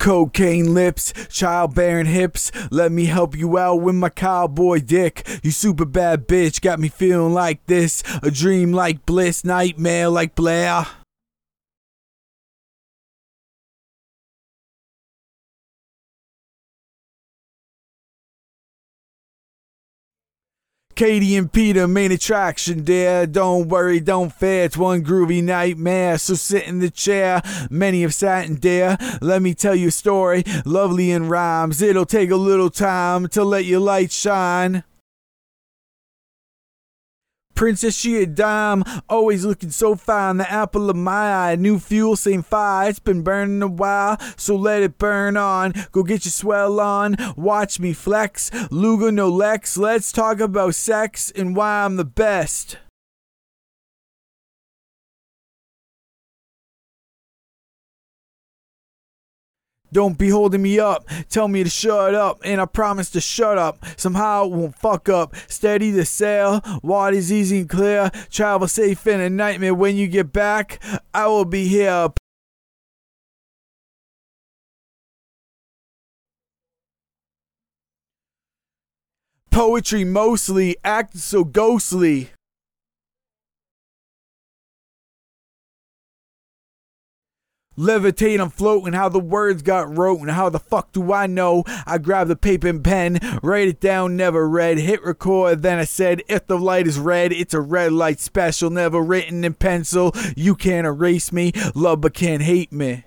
Cocaine lips, childbearing hips. Let me help you out with my cowboy dick. You super bad bitch, got me feeling like this. A dream like bliss, nightmare like Blair. Katie and Peter, main attraction, dear. Don't worry, don't fear. It's one groovy nightmare. So sit in the chair. Many have sat in there. Let me tell you a story, lovely in rhymes. It'll take a little time to let your light shine. Princess, she a dime, always looking so fine. The apple of my eye, new fuel, same fire. It's been burning a while, so let it burn on. Go get your swell on, watch me flex. Luga no Lex, let's talk about sex and why I'm the best. Don't be holding me up. Tell me to shut up, and I promise to shut up. Somehow it won't fuck up. Steady the sail, water's easy and clear. Travel safe in a nightmare. When you get back, I will be here. Poetry mostly, acting so ghostly. Levitate, I'm floating, how the words got wrote, and how the fuck do I know? I grab the paper and pen, write it down, never read, hit record, then I said, if the light is red, it's a red light special, never written in pencil. You can't erase me, love but can't hate me.